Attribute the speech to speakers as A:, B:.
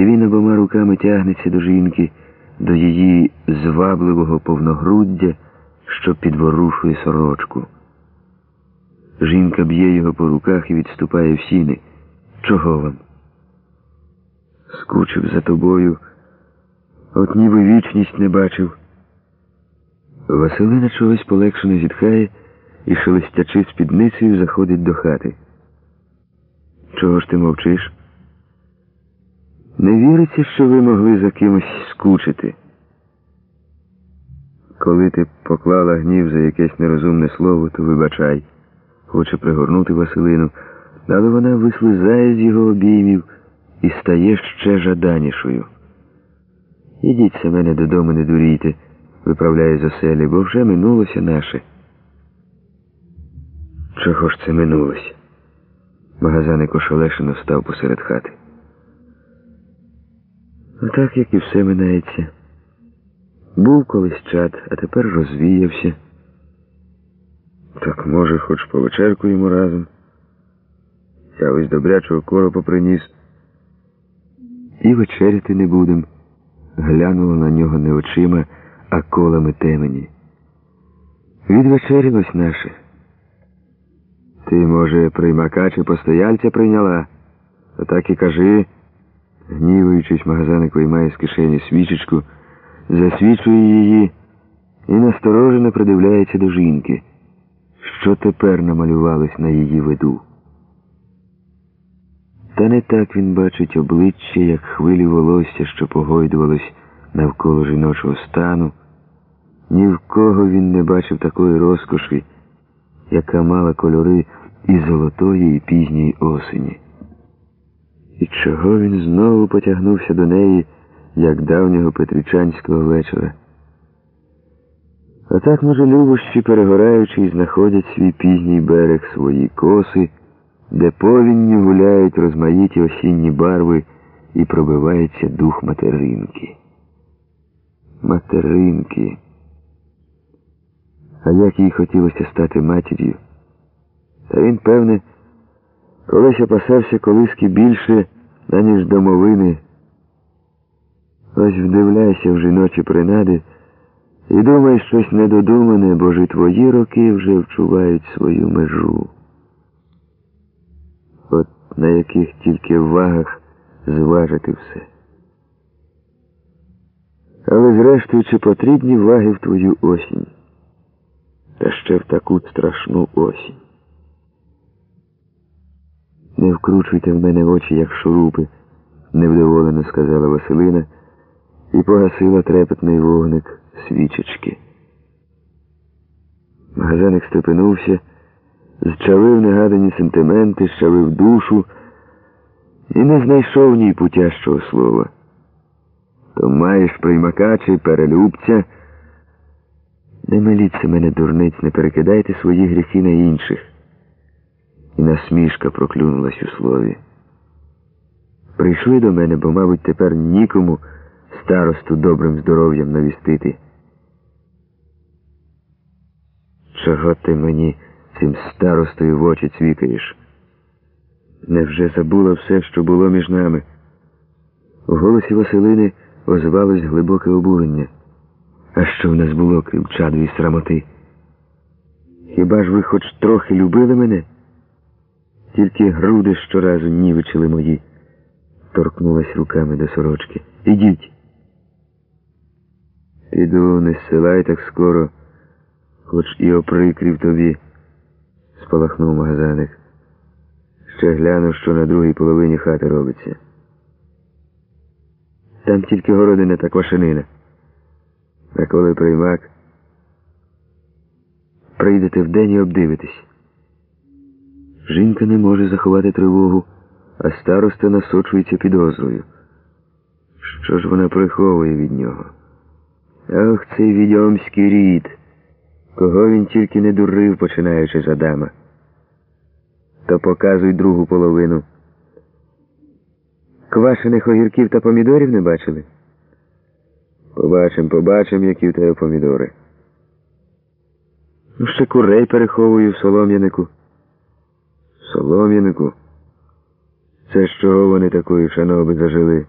A: і він обома руками тягнеться до жінки, до її звабливого повногруддя, що підворушує сорочку. Жінка б'є його по руках і відступає в сіни. Чого вам? Скучив за тобою, от ніби вічність не бачив. Василина чогось полегшено зітхає і, шелестячи спідницею, заходить до хати. Чого ж ти мовчиш? Не віриться, що ви могли за кимось скучити. Коли ти поклала гнів за якесь нерозумне слово, то вибачай. Хоче пригорнути Василину, але вона вислизає з його обіймів і стає ще жаданішою. Ідіть се мене додому, не дурійте, виправляє з оселі, бо вже минулося наше. Чого ж це минулося? Магазаник ошелешено став посеред хати. Отак, як і все минається. Був колись чад, а тепер розвіявся. Так, може, хоч повечеркуємо разом. Я ось добрячого коропа приніс. І вечеряти не будем. Глянула на нього не очима, а колами темені. Відвечерялось наше. Ти, може, приймака чи постояльця прийняла? То так і кажи. Гнівуючись, магазаник виймає з кишені свічечку, засвічує її і насторожено придивляється до жінки, що тепер намалювалось на її виду. Та не так він бачить обличчя, як хвилі волосся, що погойдувалось навколо жіночого стану. Ні в кого він не бачив такої розкоші, яка мала кольори і золотої, і пізньої осені. І чого він знову потягнувся до неї, як давнього петричанського вечора? А так, може, любощі, перегораючи, знаходять свій пізній берег свої коси, де повінню гуляють розмаїті осінні барви і пробивається дух материнки. Материнки. А як їй хотілося стати матір'ю? Та він, певне, колись опасався колиски більше, аніж домовини. Ось вдивляйся в жіночі принади і думай щось недодумане, бо ж і твої роки вже вчувають свою межу. От на яких тільки вагах зважити все. Але зрештою, чи потрібні ваги в твою осінь? Та ще в таку страшну осінь. Не вкручуйте в мене очі, як шурупи, невдоволено сказала Василина і погасила трепетний вогник свічечки. Магазаник степенувся, зчавив негадані сентименти, щавив душу і не знайшов ній путящого слова. То маєш приймака чи перелюбця. Не миліться мене, дурниць, не перекидайте свої гріхи на інших. І насмішка проклюнулась у слові. Прийшли до мене, бо, мабуть, тепер нікому старосту добрим здоров'ям навістити. Чого ти мені цим старостою в очі цвікаєш? Невже забула все, що було між нами? У голосі Василини озвалось глибоке обурення. А що в нас було, крім чаду і срамоти? Хіба ж ви хоч трохи любили мене? Тільки груди щоразу нівичили мої, торкнулась руками до сорочки. Ідіть. Піду, не силай так скоро, хоч і оприкрів тобі, спалахнув магазаник. Ще гляну, що на другій половині хати робиться. Там тільки городина та квашенина. А коли приймак, прийдете вдень і обдивитесь. Жінка не може заховати тривогу, а староста насочується підозрою. Що ж вона приховує від нього? Ах, цей відьомський рід, кого він тільки не дурив, починаючи з Адама. То показуй другу половину. Квашених огірків та помідорів не бачили? Побачим, побачим, які в тебе помідори. Ну, ще курей переховую в солом'янику. Солом'янику? Це з чого вони такої шаноби зажили?